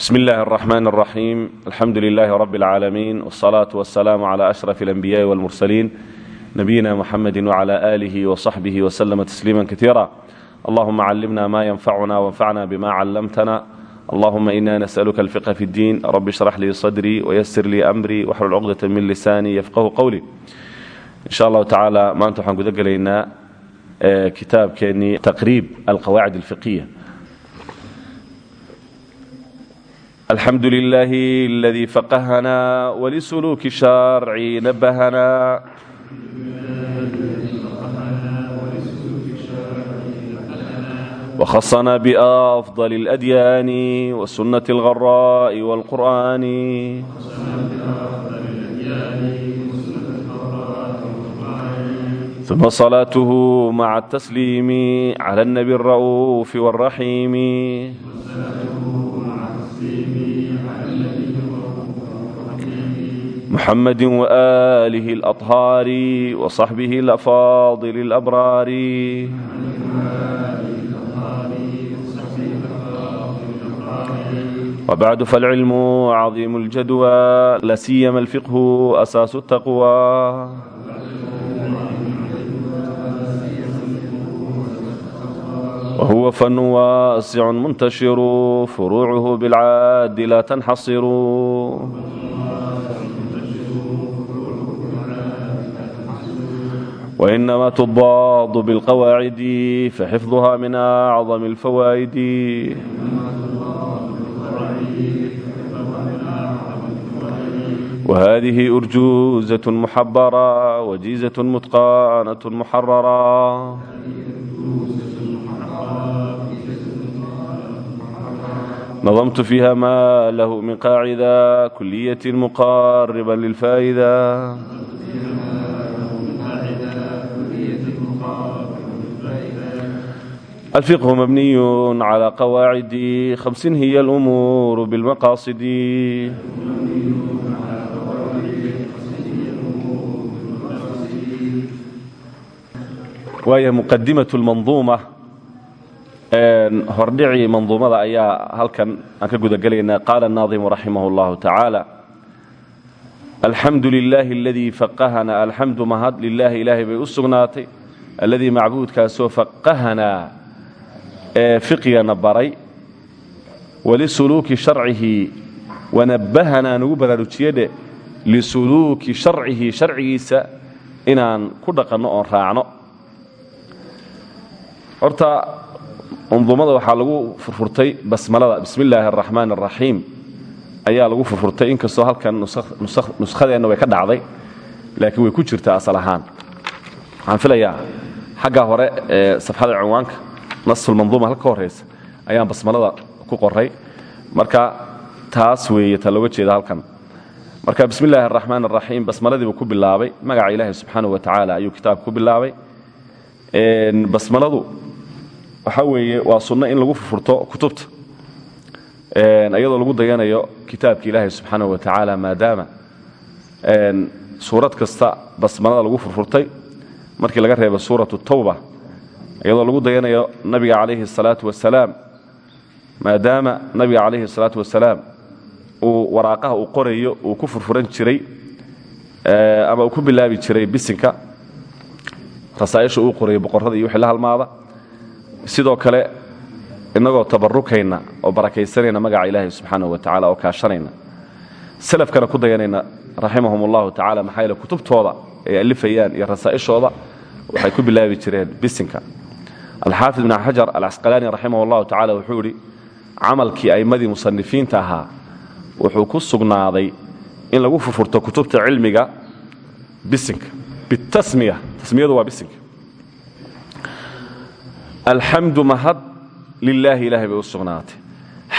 bsm اllahi الرحmn الرaxيim alxamdu لlah rb العaalamiin والصlaaة والسlاam عlى أشرف الأنbiyaءi والmurslيin nabiyina mxamedi وعlى آlih وصaxbih وslma تsliima kaثيirا allahuma climna ma ynfacuna وانfacna bma clamtna allahuma ina nasأlka الفqه fi الdin rb اشhرx lii صdrي وysr lii أmrي wxlul cqdaة min lisani yfqhu qwlي in sha allahu tacaala maanta waxaan guda gelaynaa kitaabkeenii taqriib alqawaacid اlfiqhiya alxamdu lilah اladii faqahana wlisuluuki sharci nabahana وkhصna bأfضل الأdyan وsunaة الغراء والqur'an ثم صلاته مع التسليم على النبي الرؤوف والرحيم محمد وآله الأطهار وصحبه الأفاضل الأبرار وبعد فالعلم عظيم الجدوى لا سيما الفقه أساس التقوى وهو فن واسع منتشر فروعه بالعاد لا تنحصر وإنما تضاد بالقواعد فحفظها من أعظم الفوائد وهذه أرجوزة محبرة وجيزة متقانة محررة نظمت فيها ما له من قاعدة كلية مقاربا للفائدة الفقه مبني على قواعد خمس هي الأمور بالمقاصد وهي مقدمة المنظومة hordhicii manduumada ayaa halkan aan ka gudagelaynaa qaala الnaadimu raximah اllahu tacaala alxamdu lilaahi aladii faqahana alxamdu mahad lilaahi ilaahay bay u sugnaatay alladii macbuudkaasoo faqahanaa ee fiqigana baray walisuluuki sharcihi wanabahanaa nugu baraarujiyadhe lisuluuki sharcihi sharcigiisa inaan ku dhaqanno oon raacno. Horta manduumada waxaa lagu furfurtay basmalada. Bismi illaahi araxmaan araxiim ayaa lagu furfurtay inkastoo halkan nuskhadeenna way ka dhacday laakiin way ku jirtaa asal ahaan. Waxaan filayaa xagga hore ee safxada cinwaanka nasulmanduuma halka ka horraysa ayaan basmalada ku qoray marka taas weeye ta looga jeeda halkan. Marka bismi illaahi araxmaan araxiim ku bilaabay magaca ilaahi subxaanahu wa tacaala ayuu kitaabka ku bilaabay. Basmaladu waxaa weeye waa sunno in lagu furfurto kutubta. Iyadoo lagu dayanayo kitaabka ilaahay subxaanahu wa tacaala maadaama suurad kasta basmalada lagu furfurtay. Markii laga reebo suuratu tawba iyadoo lagu dayanayo nabiga calayhi asalaatu wasalaam maadaama nabiga calayhi asalaatu wasalaam uu waraaqaha uu qorayo uu ku furfuran jiray ama uu ku bilaabi jiray bisinka rasaa'isha uu qorayo boqorrada iyo wixii la halmaada. Sidoo kale innagoo tabarukayna oo barakaysanayna magaca ilaahay subxaanahu wa tacala oo kaashanayna salafkana ku dayanayna raximahum allahu tacala kutubtooda ay alifayaan iyo rasaa'ishooda waxay ku bilaabi jireen bisinka alxaafid ibn xajar alcasqalaani raximah allahu tacala wuxuu yidhi camalkii a'immadii musanifiinta ahaa wuxuu ku sugnaaday in lagu furfurto kutubta cilmiga bisinka bitasmiya. Tasmiyadu waa bisinka. Alxamdu mahad lilaahi ilahay bay u sugnaatay.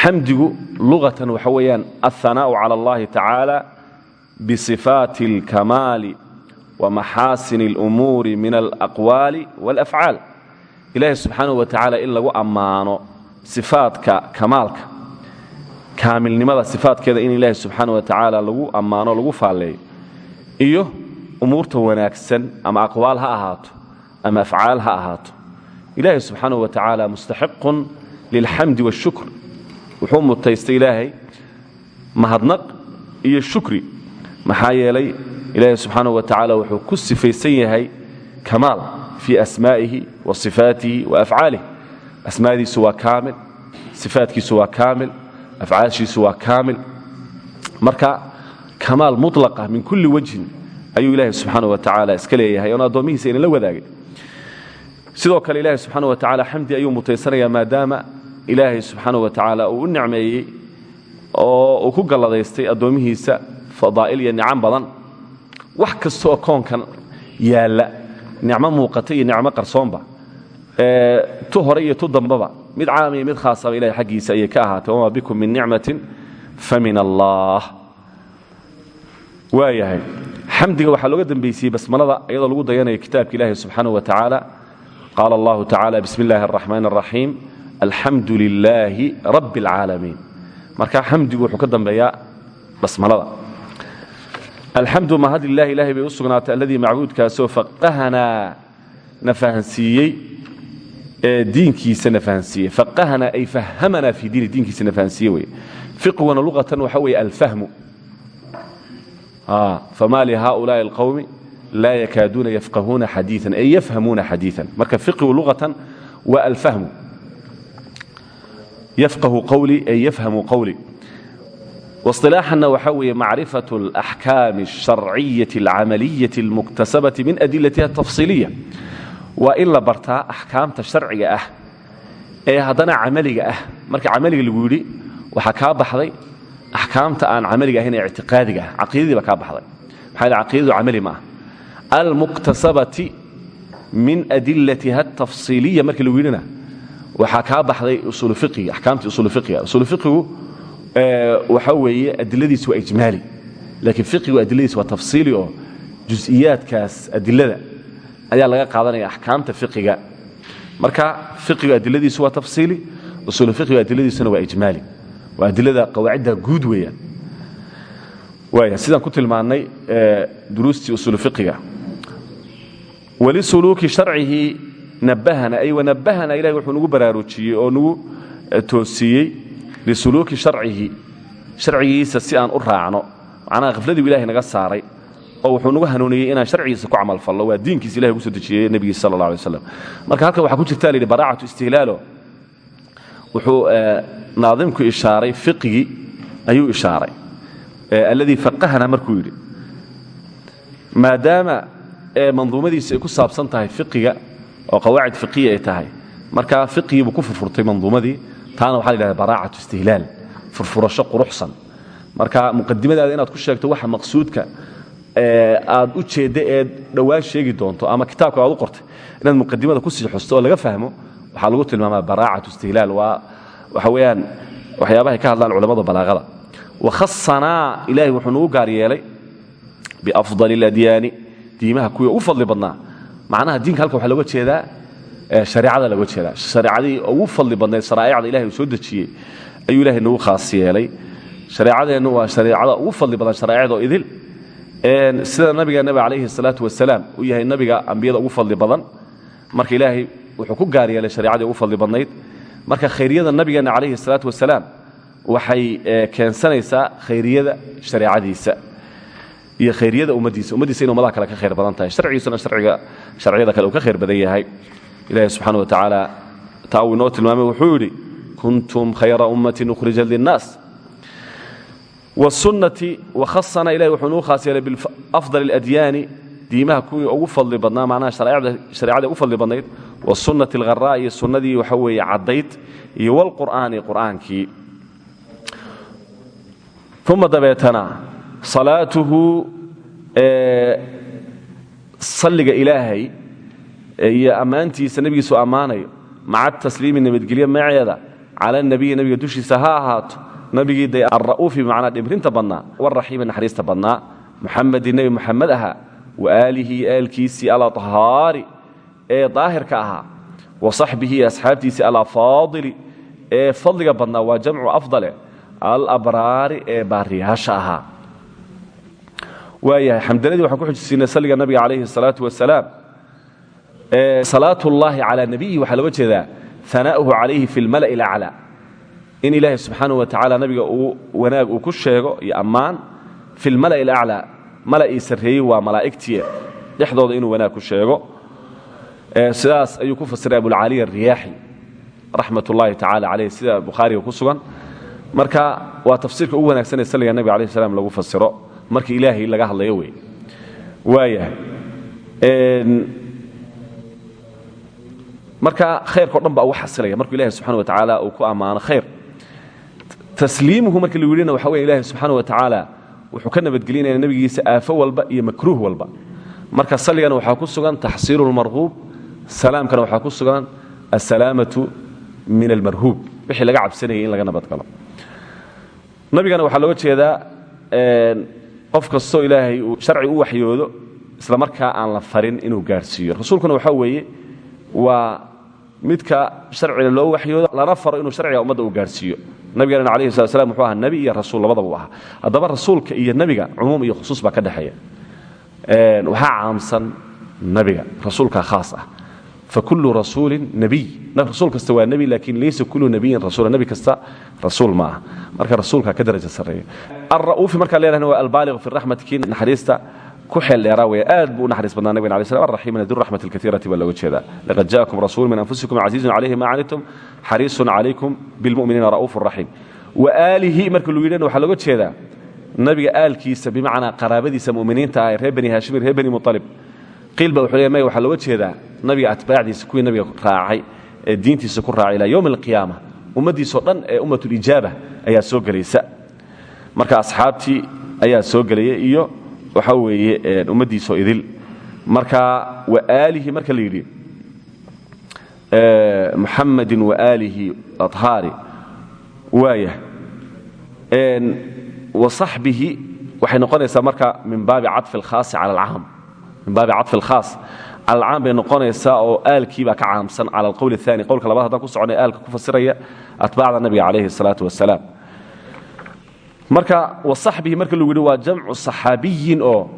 Xamdigu luqatan waxa weeyaan alhanaa'u cala allahi tacaala bisifaati alkamaali wa maxaasini alumuuri min alaqwaali waalafcaal ilaahay subxaanahu wa tacaala in lagu ammaano sifaadka kamaalka kaamilnimada sifaadkeeda in ilaahay subxaana wa tacaala lagu ammaano lagu faalleeyo iyo umuurta wanaagsan ama aqwaal ha ahaato ama afcaal ha ahaato. Ilaahay subxaanahu wa tacaala mustaxiqun lilxamdi waashukr wuxuu mutaystay ilaahay mahadnaq iyo shukri. Maxaa yeelay ilaahay subxaanahu wa tacaala wuxuu ku sifaysan yahay kamaal fii asmaa'ihi wa sifaatihi wa afcaalih asmaadiisu waa kaamil sifaatkiisu waa kaamil afcaashiisu waa kaamil. Marka kamaal mulaqa min kulli wajhin ayuu ilaahay subxaana wa tacaala iska leeyahay oon addoommihiisa aynan la wadaagin. Sidoo kale ilaahay subxaana wa tacala xamdi ayuu mutaysanayaa maadaama ilaahay subxaana wa tacaala uu u nicmeeyey oo uu ku galladaystay addoommihiisa fadaa'il iyo badan. Wax kasta oo koonkan yaalla nicmo muuqata iyo nicmo qarsoonba. Tu hore iyo tu dambaba. Mid caam iyo mid khaasaba ilahay xaggiisa ayay ka ahaatay. Wamaa bikum min nicmatin fa min allah. Waayahay xamdiga waxaa looga dembaysiyey basmalada iyadoo lagu dayanaya kitaabka ilaahi subxaanahu wa tacaala. Qaala allahu tacala bismi illaahi araxmaan araxiim alxamdu lilaahi marka xamdigu wuxuu ka dambeeyaa basmalada alxamdu mahad lilahi ilahay bay u sugnaatay alladii macbuudkaasoo faqahanaa na fahansiiyey ee diinkiisa na fahansiiyey faqahanaa ay fahamanaa fii diini diinkiisa na fahansiiye weye fiqiguna luqatan waxa weeye alfahmu fma lhaؤulaaءi اlqwmi laa yakaaduuna yafqahuuna xadiiثan ay yafhamuuna xadiiثan marka fiqigu luqatan waa alfahmu yafqahu qawlii ay yafhamu qawlii واصطilaaxana waxa weeye macrifaة اlأxkaami الشharciyaة اlcamaliyaة اlmuktasabaةi min adilatiha الtafصiiliya waa in la bartaa axkaamta sharciga ah ee haddana camaliga ah marka camaliga lagu yidhi waxaa kaa baxday axkaamta aan camaliga ahayn ee ictiqaadiga ah caqiidadii ba kaa baxday maxaa yidhi caqiidadu camali ma ah almuktasabati min adilatiha atafsiiliya markii lagu yidhina waxaa kaa baxday usuulu fiqiga axkaamtii usuulu fiqiga usuulu fiqigu waxa weeye adiladiisu waa ijmaali laakiin fiqigu adiladiisu waa tafsiili oo jus'iyaadkaas adilada ayaa laga qaadanaya axkaamta fiqiga marka fiqigu adiladiisu waa tafsiili usuulu fiqigu adiladiisuna waa ijmaali. Waa adilada qawaacidda guud weeyaan. Waaya sidaan ku tilmaannay duruustii usuulu fiqiga walisuluuki sharcihi nabahana ay wanabahana ilahay wuxuu nagu baraarujiyey oo nagu toosiyey lisuluuki sharcihi sharcigiisa si aan u raacno macnaha khafladiibu ilahay naga saaray oo wuxuu nagu hanuuniyey inaan sharcigiisa ku camalfallo waa diinkiisa ilahay ugu soo dejiyey nebigiisa sala allah alay marka halkan waxaa ku jirta la yidhi baraacatu istihlaalo wuxuu naadimku ishaaray fiqigii ayuu ishaaray alladii faqahana markuu yidhi maadaama manduumadiisa ay ku saabsan tahay fiqiga oo qawaacid fiqiya ay tahay marka fiqigii buu ku furfurtay manduumadii taana waxa la yidhahda baraacatu istihlaal furfurasho quruxsan. Marka muqadimadaada inaad ku sheegto waxa maqsuudka aad u jeedda eed dhowaan sheegi doonto ama kitaabka aad u qortay inaad muqadimada ku sii xusto laga fahmo waxaa lagu tilmaamaa baraacatu istihlaal. Waa waxa weeyaan waxyaabahay ka hadlaan culamada balaaqada. Wakhasanaa ilahay wuxuu nagu gaar yeelay biafdali اladyaani diimaha kuwii ugu fadli badnaa. Macnaha diinka halka waxaa looga jeedaa hareecada laga jeedaa hareecadihii ugu fadli badnayd saraaicda ilahay soo dejiyey ayuu ilahay nagu khaas yeelay. Waa hareecada ugu fadli badan sharaaicdoo idil. Sida nabiga nabi calayhi salaatu wasalaam uu yahay nabiga ambiyada ugu fadli badan marka ilaahay wuxuu ku gaar yeelay ugu fadli badnayd. Marka khayryada nabigeenna calayhi salaatu wasalaam waxay keensanaysaa khayriyada shareecadiisa iyo khayryada ummadiisa. Ummadiisa inu umadaha kale ka khayr badan tahay. Harcigiisuna arciga harciyada kale uu ka khayr badan yahay ilahi subxana wa tacaala taa uu inoo tilmaamay wuxuu yidhi kuntum khayra ummatin ukhrijat linnaas. Wasunnati wakhasana ilahi wuxuu nuu khaas yeelay biafdal اladyaani diimaha kuwii ugu fadli badnaa macnaha shareecada ugu fadli badnayd wasunnati algharaa iyo sunnadii waxa weeye caddayd iyo walqur'aani qur'aankii. Uma dabeetana salaatuhu salliga ilaahay iyo ammaantiisa nebigiisu ammaanayo maca tasliimi nabadgelyo maceeda cala nabiyi nebiga dushiisa ha ahaato nabigii de alra'uufi bimacnaa dhimrinta badnaa waraxiimi naxariista badnaa muxamedin nebi muxamed ahaa wa aalihi aalkiisii alahaari ee daahirka ahaa wa saxbihi asxaabtiisii alafaadili ee fadliga badnaa waa jamcu afdale alabraari ee baariyaasha ahaa. Waayahay xamdanadii waxaan ku xujisiinay salliga nabiga calayhi الsalaatu wasalaam salaat ullaahi calaa nabiyihi waxaa looga jeedaa anaa'uhu calayhi fi lmala'i اlaclى in ilaahay subxaanahu wa tacaala nabiga uu wanaag uu ku sheego iyo ammaan fi lmala'i alaclaa mala'ii sarreeyey waa malaa'igtii dhexdooda inuu wanaag ku sheego. Sidaas ayuu ku fasiray abulcaliy ariyaaxi raxmat ullaahi tacala caleyh sida bukhaariga ku sugan. Marka waa tafsiirka ugu wanaagsanee salliga nabiga alayh salam lagu fasiro. Markii ilaahay laga hadlayo wey waaya marka khayrkao dhan baa xasilaya. Markuu ilahi subxana wa tacaala uu ku ammaano khayr. Tasliimuhu marka lagu yidhina waxa wey ilahi subxaana wa tacaala wuxuu ka nabadgelinaya nebigiisa aafo walba iyo makruuh walba. Marka salligana waxaa ku sugan taxsiilu lmarhuub salaamkana waxaa ku sugan asalaamatu min almarhuub wixii laga cabsanayay in laga nabadgalo. Nabigana waxaa looga jeedaa qof kastoo ilaahay uu sharci u waxyoodo isla markaa aan la farin inuu gaarhsiiyo rasuulkuna waxaa weeye waa midka sharciga loo waxyoodo lana faro inuu sharciga ummadda uu gaarhsiiyo nabigana alayhi slat slam wuxuu ahaa nebi iyo rasuul labadaba u ahaa. Haddaba rasuulka iyo nebiga cumuum iyo khusuus baa ka dhexeeya. Waxaa caamsan nebiga rasuulkaa khaas ah. Fakulu rasuulin nebiy rasuul kasta waa nebi laakiin laysa kullu nebiyin rasuula nebi kasta rasuul ma aha. Marka rasuulkaa ka daraja sarreeya. Alra'uufi markaa leedahna waa albaaliq fi raxmati kii naxariista ku xeel dheeraa weeye. Aad buu u naxariis badnaa nabigana alay slam arraxiimina duraxmati alkaiirati baa looga jeedaa. Laqad jaakum rasuul min anfusikum casiizun calayhi ma canitum xariisun calaykum bilmu'miniina ra'uufu raxiim wa aalihi marka lagu yidhana waxaa looga jeedaa nabiga aalkiisa bimacnaa qaraabadiisa muminiinta ah ee reer bani haashim reer bani mualib qiil ba wuxuu leey maya waxaa looga jeedaa nabiga atbaacdiisa kuwii nabiga raacay ee diintiisa ku raacay ilaa yowmi alqiyaama ummaddiisoo dhan ee ummatulijaaba ayaa soo gelaysa. Marka asxaabtii ayaa soo gelaya iyo waxaa weeye ummaddiisoo idil. Marka wa aalihi marka la yidhi muxamadin wa aalihi ahaari waaya wa saxbihi waxay noqonaysaa marka min baabi cafi alkhaasi cala alcaam. Min baabi cafi alkhaas. Cala alcaam bay noqonaysaa oo aalkiibaa ka caamsan cala alqowl aani qowlka labaad haddaan ku soconay aalka ku fasiraya atbaacda nabiga calayhi salaatu wasalaam marka wasaxbihi marka lagu yidhi waa jamcu saxaabiyin oo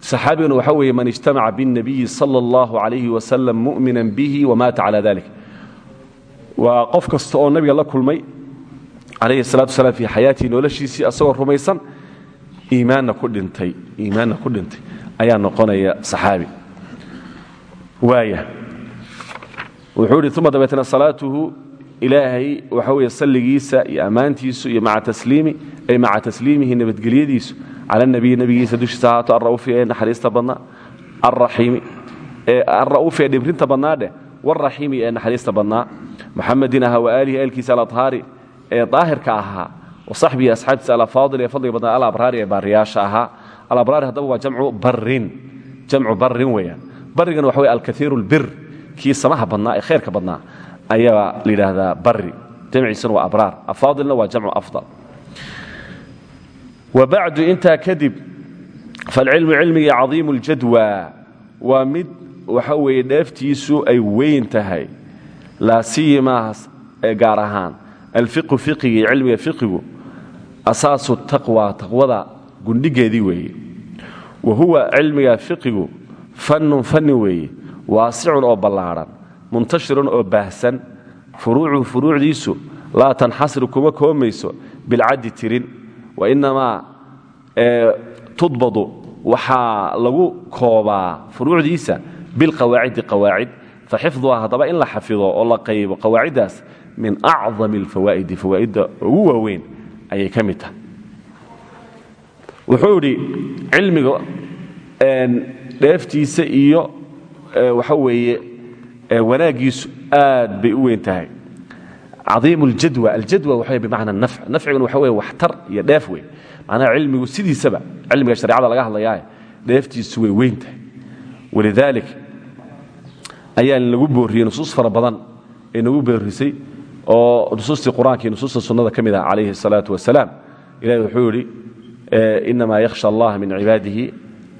saxaabigana waxaa weeye man ijtamaca biاnnabiyi sala allahu calayhi wasalam mu'minan bihi wamaata cala dalik waa qof kasta oo nabiga la kulmay calayhi salatu wasalaam fii xayaatihi noloshiisii asagoo rumaysan iimaanna ku dhintay iimaanna ku dhintay ayaa noqonaya saxaabi. Waaya. Wuxuu idhi uma dabeetna salaatuhu ilaahay waxa weeye salligiisa iyo ammaantiisu iyo maca tasliimi ay maca tasliimihi nabadgelyadiisu cala nabiyi nabigiisa dushiisa ahaato alra'uufi ee naxariista badnaa. Alra'uufi ee dhibrinta badnaa dheh waalraxiimi ee naxariista badnaa. Muxamedin aha wa aalihi aalkiisa aladhaari ee daahirka ahaa wa saxbihi asxaabtiisa alafaadil ee fadliga badnaa alabraari ee baariyaasha ahaa. Alabraari haddaba waa jamcu barin jamcu barin weeyaan. Barigana waxa weye alkaiiru lbir kii samaha badnaa ee khayrka badnaa ayaa la yidhaahdaa bari jamciisuna waa abraar afaadilna waa jamcu afdal. Wa intaa kadib falcilmu cilmigii cadiimu ljadwa waa mid waxa weeye dheeftiisu ay weyn tahay laa siyimaa gaar ahaan. Alfiqhu fiqigii cilmiga fiqigu asaasu taqwa taqwada gundhigeedii weeye. Wa huwa cilmiga fiqigu fannun fanni weeye waasicun oo ballaadhan muntashirun oo baahsan furuucuhu furuucdiisu laa tanxasiru kuma koomayso bilcaddi tirin. Wainamaa tudbadu waxaa lagu koobaa furuucdiisa bilqawaacidi qawaacid. Faxifduhaa haddaba in la xafido oo la qaybo qawaaciddaas min acdami alfawaa'idi fawaa'idda ugu waaweyn ayay ka mid tahay. Wuxuu idhi cilmiga dheeftiisa iyo waxa weeye wanaagiisu aad bay u weyn tahay. Caiim ljadw aljadw waa bimacna nafc. Nafciguna waxa weye waxtar iyo dheef wey macnaha cilmigu sidiisaba cilmiga shareecada laga hadlayaae dheeftiisu way weyn tahay. Walidaalik ayaa lagu booriyey nusuus fara badan ee nagu boorisay oo nusuustii qur'aanka iyo nusuusta sunnada ka ah, calayhi الsalaatu wasalaam. Ilahi wuxuu yidhi yakhsha allaha min cibaadihi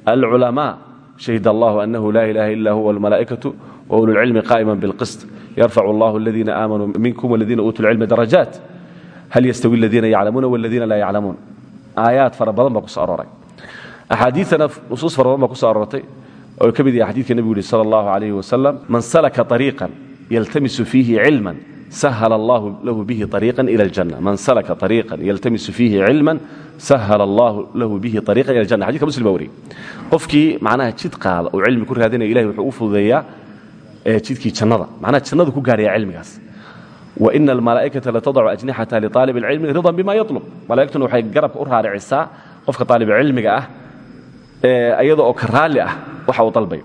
alculamaa. Shahid allahu anahu laa ilaha ila huwa almalaa'ikatu ulcilmi qaa'ima biاlqist yarfac allah aladiina aamanuu minkum waladiina uutuu lcilmi darajaat hal ystawi aladiina yaclamuuna waladiina laa yaclamuun aayaad fara badan baa kuso arooray axaadiitana nusuus fara badan baa kuso aroortay oo ka mid yahay xadidka nebigu yihi sala allahu alayh wasalam man salaka ariiqan yaltamisu fiihi cilman sahla allahu lahu bihi ariiqan ila aljanna man salaka ariiqan yaltamisu fiihi cilman sahla allahu lahu bihi ariiqan ila aljanna xadidka muslim baa wariyey qofkii macnaha jid qaada oo cilmi ku raadinaya ilahay wuxuu u fududeeyaa jidkii jannada macnaha jannadu ku gaaraya cilmigaas waina almalaa'ikata latadacu ajnixata liaalib اlcilmi ridan bima yatlub malaa'igtuna waxay garabka u raaricisaa qofka aalibcilmiga ah iyada oo ka raalli ah waxa uu dalbayo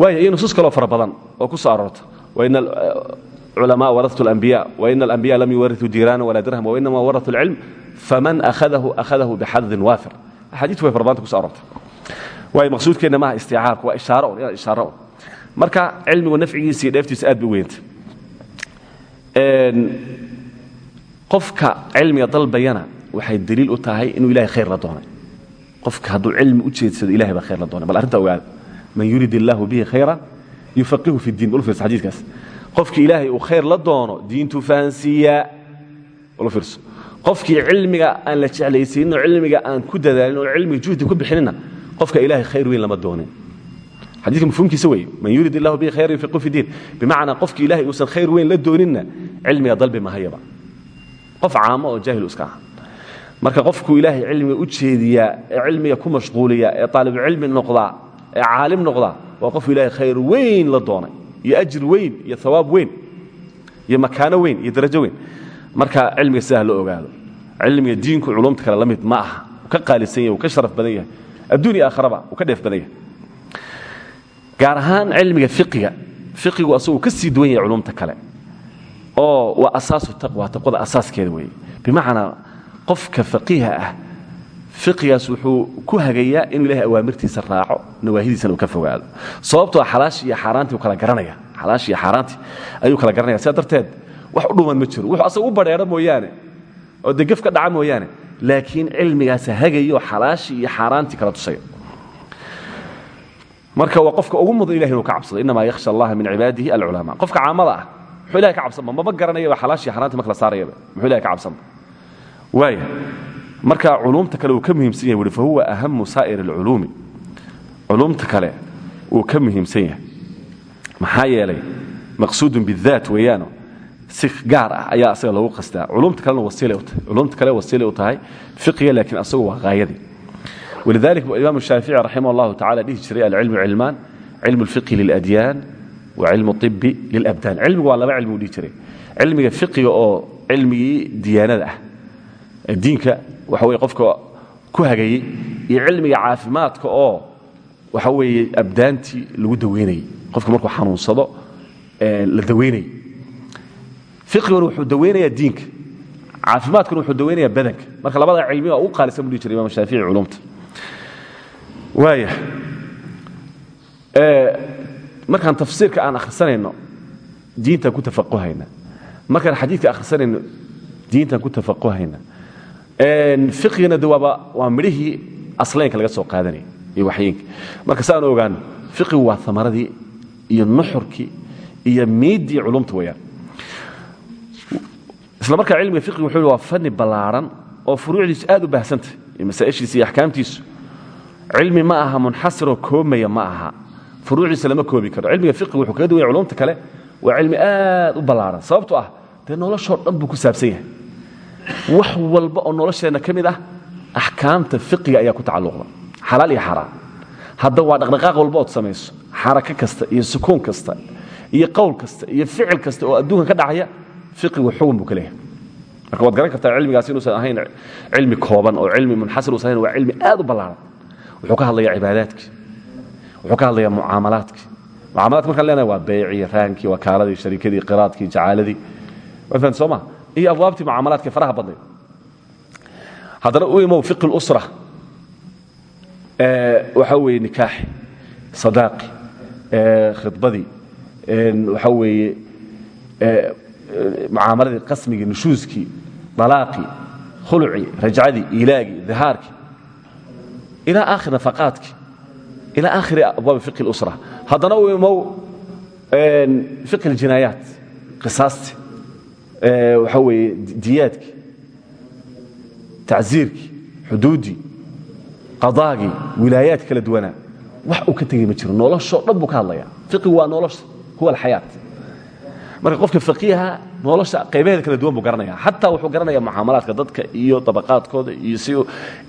waaya iyo nusuus kaloo fara badan oo ku soo aroorta waina culamaa waratu اlanbiya waina alambiya lam yuwarituu diiraana walaa dirham wainama waratu اlcilm faman akhadahu akhadahu bixadin waafir axaadiitu way fara badanta kuso aroortay waayo maqsuudkeenna maaha isticaarku waa ishaaro un inaad ishaaro un marka cilmigu nafcigiisa iyo dheeftiisa aad bay u weyntay qofka cilmiga dalbayana waxay daliil u tahay inuu ilahay khayr la doonay. Qofka hadduu cilmi u jeedsado ilahay baa khayr la doonay. Bal arrintaa ogaada man yurid bihi khayran yufaqihu fi diin. Bal fiirso xadiidkaas ilaahay uu khayr la doono diintuu fahansiiyaa bal fiirso. Cilmiga aan la jeclaysiinin cilmiga aan ku dadaalin oo cilmiga juhdi ku bixinina qofka ilahay khayr weyn lama doonin xadiidka mafhuumkiisa wey man yurid illahu bihi khayran yufaqihu fi diin. Bimacnaa qofkii ilahay uusan khayr weyn la dooninna cilmiga dalbi mahayaba qof caamo oo jaahil iska ah marka qofkuu ilaahay cilmiga u jeediyaa ee cilmiga ku mashquuliya ee aalibulcilmi noqdaa ee caalim noqdaa waa qofku ilahay khayr weyn la doonay iyo ajir weyn iyo hawaab weyn iyo makaano weyn iyo darajo weyn. Marka cilmiga sidaa loo ogaado cilmiga diinku culumta kale la mid ma aha. Uu ka qaalisan yahy uu ka sharaf badan yahay. Adduun iyo aakharaba uu ka dheef badan yahay gaar ahaan cilmiga fiqiga fiqigu asaguu ka sii duwan yahay culumta kale oo waa asaasu taqwa taqwada asaaskeeda weeye. Bimacnaa qofka faqiiha ah fiqigaas wuxuu ku hagayaa inuu ilahay awaamirtiisa raaco nawaahidiisana uu ka fogaado. Sababtoo xalaashii iyo xaaraantii kala garanaya xalaashii iyo xaaraantii ayuu kala garanaya sidaa darteed wax u dhuman ma jiro. Wuxuu asaga u mooyaane oo dee gef ka dhaca mooyaane laakiin cilmigaasa hagayo xalaashii iyo xaaraantii kala tusaya marka waa qofka ugu mudan ilahi inuu ka cabsado inamaa yakhsha allaha min cibaadihi alculamaa. Qofka caamada ah muxuu ilahay ka cabsanba mama garanayaba xalaashii xaaraantii ma kala saarayaba. Muxuu ilahay ka cabsanba waaya marka culuumta kale uu ka muhiimsan yahay wuhi fahuwa ahamu saa'ir alculuumi. Culuumta kale uu ka muhiimsan yahay. Maxaa yeelay maqsuudun bidaat weeyaano si gaar ah ayaa asaga loogu qastaa culumta kalena wasiilay u tahay culumta kale wasiilay u tahay fiqiga laakiin asagu waa haayadii ولذلك الإمام الشافعي رحمه الله تعالى ديه جري العلم علمان علم الفقه للأديان وعلم الطب للأبدان علم ولا علم ديه جري علم الفقه أو علم ديانة الدينك وحوي قفك كهجي علم عافماتك أو وحوي أبدانتي لو دويني قفك مركو حنون صدق لدويني فقه وحو دويني دينك caafimaadkuna wuxuu daweynaya badanka marka labada cilmiga u qaalisan buu dhihi jiray imam shaafici culumta waaya markaan tafsiirka aan akhrisanayno diintaan ku tafaquhayna markaan xadiidka akhrisanayno diintaan ku tafaquhayna fiqigana de waaba waa midhihii aslaynka laga soo qaadanaya iyo waxyiinka marka si aan ogaano fiqigu waa amaradii iyo nuxurkii iyo miiddii culumta weeyaan. Isla markaa cilmiga fiqiga wuxuu waa fani ballaaran oo furuucdiisu aad u baahsantah iyo masaa'ishiisa iyo axkaamtiisu cilmi ma aha munxasiroo koobmaya ma aha. Furuucdiisa lama koobi karo. Cilmiga fiqiga wuxuu kaga duwanya culumta kale. Waa cilmi aad u ballaaran. Sababto ah dee noloshoo dhan buu ku saabsan yahay. Wax walba oo nolosheenna ka ah axkaamta fiqiga ayaa ku tacalluqda. Xalaal iyo xaaraan hadda waa dhaqdhaqaaq walba ood samayso. Xarako kasta iyo sukuun kasta iyo qowl kasta iyo ficil kasta oo adduunka ka dhacaya fiqigu xugun buu ka marka waad garan kartaa cilmigaas inuusan ahayn cilmi kooban oo cilmi munxasir uusan ahayn waa cilmi aad u ballaaran wuxuu ka hadlayaa cibaadaadkii. Wuxuu ka hadlayaa mucaamalaadki markaan leenahay waa beecii raankii wakaaladii sharikadii qiraadkii jacaaladii. Fahamta soo ma iyo abwaabtii mucaamalaadkii faraha badnay haddana u imow fiqi lusra waxaa weeye nikaaxi sadaaqi khidbadii waxaa weeye mucaamaladii qasmigii nushuuskii dalaaqii khulucii rajcadii ilaagii dahaarkii ilaa aakhir nafaqaadkii ilaa aakhiri abwaabi fiqi اlusra haddana u imow fiqi اljinaayaat qisaastii waxaa weeye diyaadkii tacsiirkii xuduuddii qadaagii wilaayaadki kala duwanaa. Wax uu ka tegey ma jiro. Noloshoo dhan ka hadlaya fiqigu waa nolosha huwa alxayaat marka qofka faqiiha nolosha qaybaheeda kala duwan buu garanaya xataa wuxuu garanaya mucaamalaadka dadka iyo dabaqaadkooda iyo si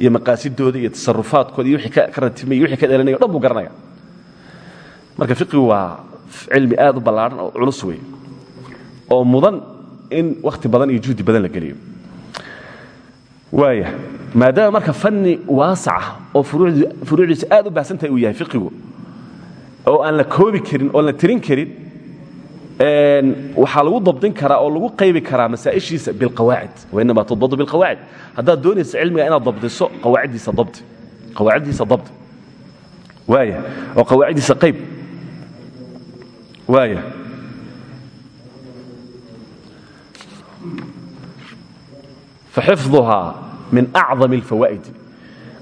iyo maqaasidooda iyo tasarufaadkooda iyo wixii ka ratimay iyo wixii ka dhalanaya o dhan buu garanaya marka fiqigu waa cilmi aad u ballaadhan oo culus wey oo mudan in wakhti badan iyo juhdi badan la geliyo. Waaya maadaama marka fanni waasaca oo furuucdiisa aad u baahsantahay uu yahay fiqigu oo aan la koobi karin oon la tirin karin waxaa lagu dabdin karaa oo lagu qaybi karaa masaaishiisa biawaacid inama tubau biawaacid haddaad doonaysa cilmiga inaad dabdiso awaaiddiisaawaaiddiisa dabdi. Waaya oo qawaaciddiisa qayb. Waaya faxifduhaa min acdam alfawaa'idi.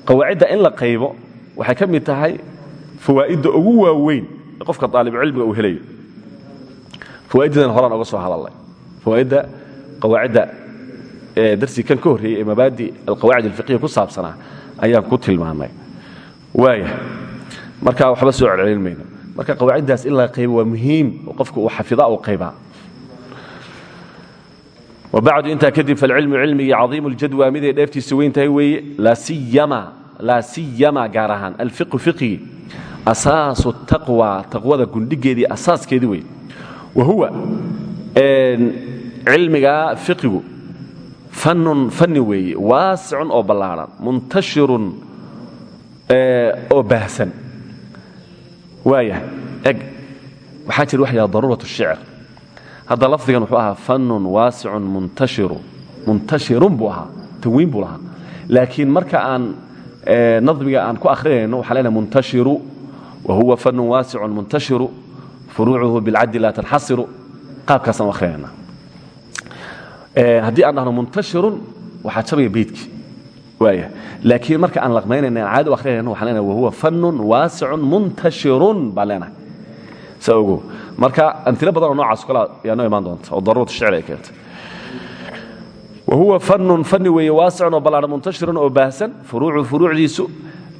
Qawaacidda in la qaybo waxay ka mid tahay fawaa'idda ugu waaweyn ee qofka aalibcilmiga uu helayo fawaaiddan horaan oga soo hadalnay fawaaidda qawaacidda darsi kan ka horreeyey ee mabaadi alqawaacid alfiqhiya ku saabsanaa ayaan ku tilmaamay. Waaya marka waxba soo celcelin mayno. Marka qawaaciddaas in la qaybo waa muhiim oo qofka uu xafida uu qaybaa wabacdu intaa kadib falcilmu cilmigii cadiimu ljadwa miday dheeftiisa weyn tahay weeye? Laa siyama gaar ahaan. Alfiqhu fiqhigi asaasu taqwa taqwada gundhigeedii asaaskeedii wey wahuwa cilmigaa fiqigu fannun fanni weeye waasicun oo ballaadhan muntashirun oo baahsan waaya eg waxaa jira waxa yidhaha daruurat shicr hadda lafdigan wuxuu ahaa fannun waasicun muntashiru muntashirun buu ahaa tanwiin buu lahaa laakiin marka aan nadmiga aan ku akhrinayno waxaan leenahay muntashiru wahuwa fannun waasicun muntashiru furuucuhu bilcaddi laa tanxasiru qaabkaasaan u akhrinayna. Haddii aan dhahno muntashirun waxaa jabaya beydkii waaya laakiin marka aan laqmaynayna aan caadi u akhrinayno waxaan leenahay wahuwa fannun waasicun muntashirun baan leenahay. Saa ogow marka amtilo badan oo noocaas kale ayaa noo imaan doonta oo daruurata shicri ay keentay wahuwa fannun fanni weeye waasicun oo ballaadhan muntashirun oo baahsan furuucu furuucdiisu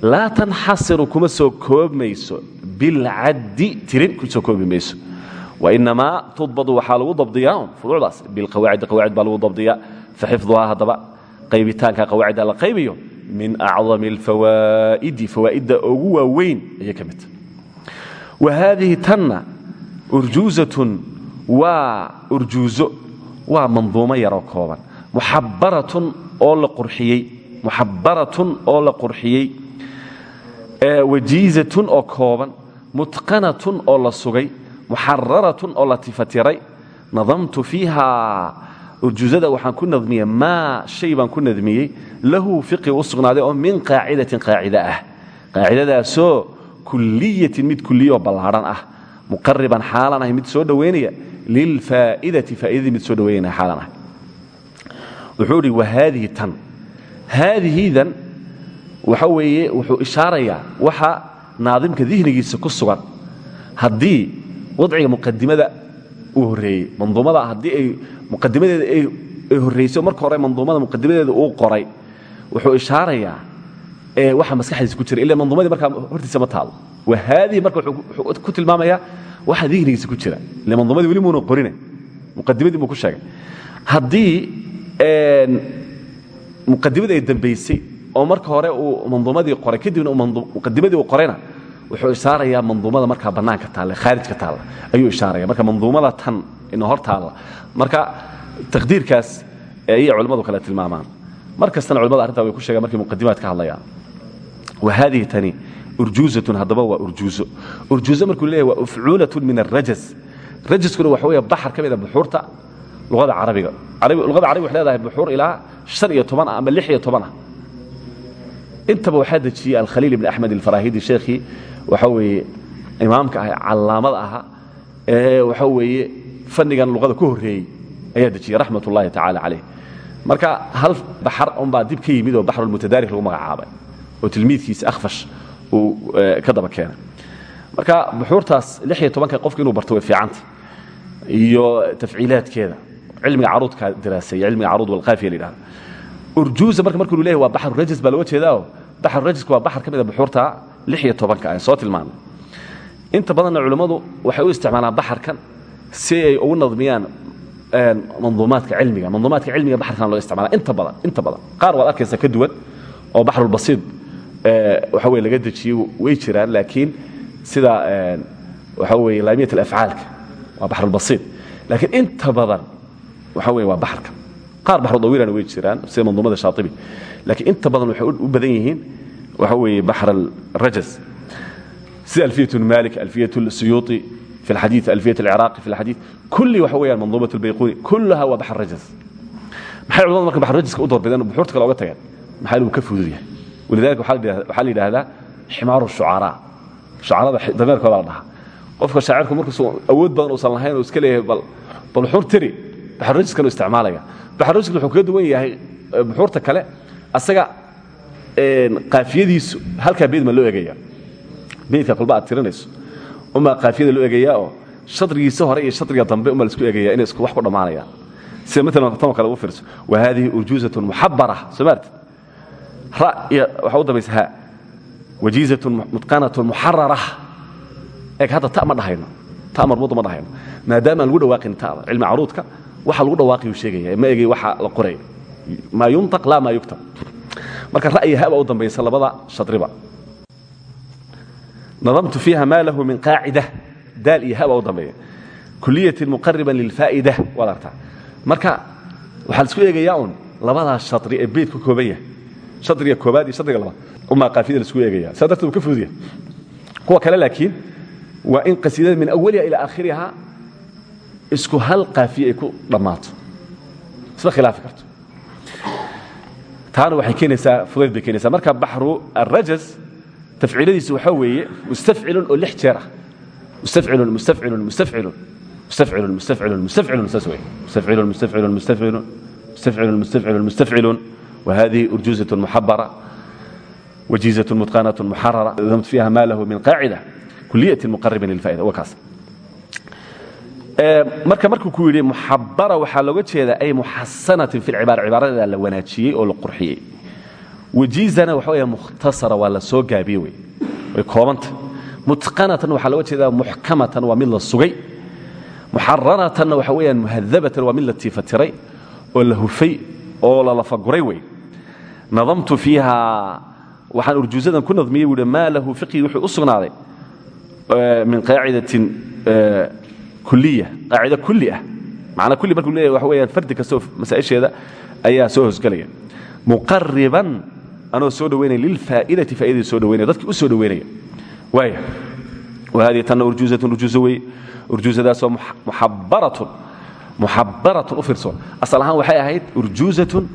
laa tanxasiru kuma soo koobmayso bilcaddi tirin ku soo koobi mayso. Wainamaa tudbadu waxaa lagu dabdiyaa furuucdaas bilqawaacidi qawaacid baa lagu dabdiyaa. Faxifduhaa haddaba qaybitaanka qawaacidda la qaybiyo min acdami alfawaa'idi fawaa'idda ugu waaweyn ayay ka wa haadihi tanna urjuuzatun waa urjuuzo waa manduumo yaroo kooban. Muxabbaratun oo la qurxiyey muxabbaratun oo la qurxiyey wajiizatun oo kooban mutqanatun oo la sugay muxararatun oo la tifatiray nadamtu fiiha. Urjuuzada waxaan ku nadmiyey maa shay baan ku nadmiyey lahu fiqi u oo min qaacidatin qaacida ah. Qaacidadaasoo kulliyatin mid kulliyaoo ballaadhan ah. Muqariban xaalan ahay mid soo dhowaynaya lilfaa'idati faa'idadii mid soo dhowaynaya xaalan ah. Wuxuu idhi wa haadihi tan. Haadihiidan waxa weeye wuxuu ishaarayaa waxa naadimka dihnigiisa ku sugan haddii wadciga muqadimada uu horreeyey manduumada haddii ay muqadimadeeda ay horraysay marka hore manduumada muqadimadeeda uu qoray wuxuu ishaarayaa waxa maskaxdiisa ku jira ila manduumadii markaa hortiisa ma taalo wa haadihi marka wuxuu ku tilmaamayaa waxa dihnigiisa ku jira. Ila manduumadii weli muuna qorine muqadimadii buu ku sheegay. Haddii muqadimadii ay dambaysay oo marka hore uu manduumadii qoray kadibna muqadimadii uu qorayna wuxuu ishaarayaa manduumada markaa bannaanka taalla khaarijka taalla ayuu ishaaraya marka manduumada tan ina hor taalla marka taqdiirkaas ayay culimmadu kale tilmaamaan. Mar kastana culimada arrintaa way ku sheegaan markay muqadimaad ka hadlayaan wa haadihi tani urjuuzatun haddaba waa urjuuzo urjuuzo markuu leeyahay waa ufcuulatun min alrajas rajaskuna waxa weeye baxar ka mid a buxuurta luqada carabiga. Luqada carabiga waxay leedahay buxuur ilaa shan iyo toban ah ama lix iyo toban ah intaba waxaa dejiyey alkhaliil ibn axmed alfarahidi sheekhii waxa weeye imaamka ah callaamada aha ee waxa weeye fannigan luqada ku horreeyey ayaa dejiyey raxmat ullahi tacaala marka hal baxar unbaa dib ka yimid oo baxrulmutadaarik lagu magacaabay oo tilmiidkiisa akhfash uu ka keenay. Marka buxuurtaas tobanka qofku inuu barto way fiicanta iyo tafciilaadkeeda cilmiga caruudka diraaseeya cilmiga caruud walqaafiya la yidhahda urjuuza marka markuu leeyahay waa baxru rajis baa looga jeedaa baxru rajisku waa baxar ka mid a buxuurta lix iyo tobanka aan soo tilmaanay inta badanna culimmadu waxay u isticmaalaan baxarkan si ay ugu nadmiyaan manduumaadka cilmiga. Manduumaadka cilmiga baxarkan loo isticmaala inta badan inta badan. Qaar waad arkaysa ka duwan oo baxrulbasiid waxa weye laga dejiyey way jiraan laakiin sida waxa weye laamiyat alafcaalka waa baxrulbasiid laakiin inta badan waxa weye waa baxarka qaar baxrudawiilana way jiraan sida manduumada shaaibi laakiin inta badan waxay u badan yihiin waxa weeye baxr alrajas sida alfiyat malik alfiyat suyuuطi في الحديث ألفية العراقي في الحديث كل waxa weeyaan منظومة البيقوني كلها waa بحر رجز maxay culamada marka بحر رجزka u doorbideen buxuurta kale oga tageen maxaa lagu ka fudud yahay ولذلك waxaa la yidhaahdaa ximaaru الشhucaراء shucarada dameerkooda la dhahaa qofka shaacirku markuusu awood badan uusan lahayn oo iska leeyahay bal bal wuxuur tiri baxr rajiskan u isticmaalaya baxr rajisku wuxuu kaga duwan yahay buxuurta kale asaga qaafiyadiisu halkaa beed ma loo egaya beedka kolba aad tirinayso umaa qaafiyada loo egayaa oo shadrigiisa hore iyo shadriga dambe umaa la isku egaya inay isku wax ku dhammaanayaan sida maalan tanoo kale ugu fiirso. Wa haadihi urjuuzatun muxabara soo maarti ra iyo waxaa u dambaysa ha wajiizatun mutqanatun muxarara. Eeg hadda ta ma dhahayno. Ta marmuuda ma dhahayno. Maadaama aan lagu dhawaaqin ta'da cilmi caruudka waxa lagu dhawaaqiyuu sheegaya ma egey waxa la qoraya maa yuntaq laa maa yugtab marka ra'yi haba u dambaysa labada shadriba. Nadamtu fiiha maa lahu min qaacida. Daal iyo haba u dambeeya. Kuliyatin muqariban lilfaa'ida waad artaa marka waxaa la isku eegayaa un labadaas shadri ee beed ka kooban yahay. Shadriga koobaad iyo shadriga labaad. Umaa qaafida la isku eegaya saa darteed uu ka fududyahay. Kuwa kale laakiin waa in qasiidada min awaliha ilaa aakhiriha isku hal qaafiye ay ku dhammaato isma khilaafi karto taana waxay keenaysaa fudayd bay keenaysaa marka baxru arrajas tafciiladiisu waxaa weeye mustafcilun oo lix jeer ah mustafcilun mustafcilun mustafcilun mustafcilun mustafcilun mustafcilun saas weeye mustafcilun mustafcilun mustafcilun mustafcilun mustafcilun mustafcilun وهذه أرجوزة محبرة وجيزة متقانة محررة ذمت فيها ما له من قاعدة كلية مقربة للفائدة وكاس marka markuu ku yidhi muxabara waxaa looga jeedaa ay muxasanatin fi lcibaara cibaaradeeda la wanaajiyey oo la qurxiyey. Wajiizana waxa weya mukhtasara waa la soo gaabiye wey way koobanta. Mutqanatan waxaa looga jeedaa muxkamatan waa mid la sugay. Muxararatanna waxa weeyaan muhadabatan waa mid la tiifatiray oo la hufay oo la lafaguray wey. Nadamtu fiiha waxaan urjuusadan ku nadmiyey buuhi maa lahu fiqhi wuxuu u sugnaaday min qaacidatin kuliya qaacida kuli ah. Macnaa kulli markuu leeyahay waxa weyaan fardi kastoo masaa'isheeda ayaa soo hoosgelaya muqariban anoo soo dhoweynaya lilfaa'idati faa'idadii soo dhoweynaya dadkii u soo dhoweynaya waaya wahadihi tanna urjuusatun urjuuso weye urjuusadaasoo muxabbaratun muxabbaratun u fiirso asal ahaan waxay ahayd urjuusatun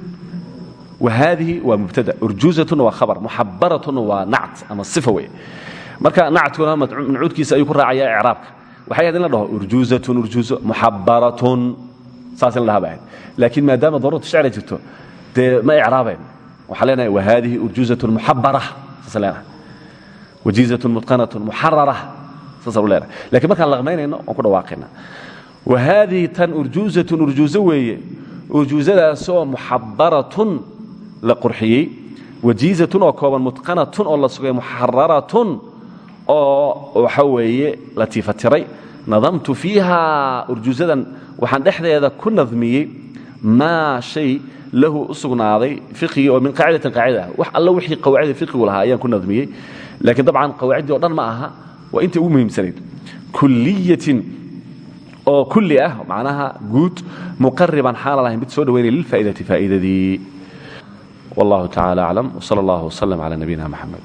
wahadihi waa mubtada. Urjuusatun waa khabar muxabbaratun waa nacd ama sifa weye marka nacdkuna mancuudkiisa ayuu ku raacaya icraabka waxay ad la dhaho urjuuzatun urjuuzo muxabaratun saas in la dhaha baahayd laakiin maadaama daruuratu jirto dee ma icraabayno waxaan leenahay wa haadihi urjuuzatun muxabara saasaan leenahay mutqanatun muxarara saasaan u leenahay lakiin laqmaynayno waan ku dhawaaqayna. Wa haadihi tan urjuuzatun urjuuzo weeye. Urjuuzadaasoo muxabaratun la qurxiyey. Wajiizatun oo kooban mutqanatun oo la sugay muxararatun oo waxa weeye la tiifatiray nadamtu fiiha. Urjuuزadan waxaan dhexdeeda ku nadmiyey maa shay lahu u sugnaaday oo min qaacidatin qaacida wax alla wixii qawaacida fiqigu lahaa ayaan ku nadmiyey. Laakiin dabcan qawaaciddii dhan ma aha waa inta ugu muhiimsanayd. Kuliyatin oo kulli ah macnaha guud muqariban xaalan ahay mid soo dhoweynaya lilfaa'idati faa'idadii wallahu tacala aclam wsala allah wslm cala nabiyina moxamed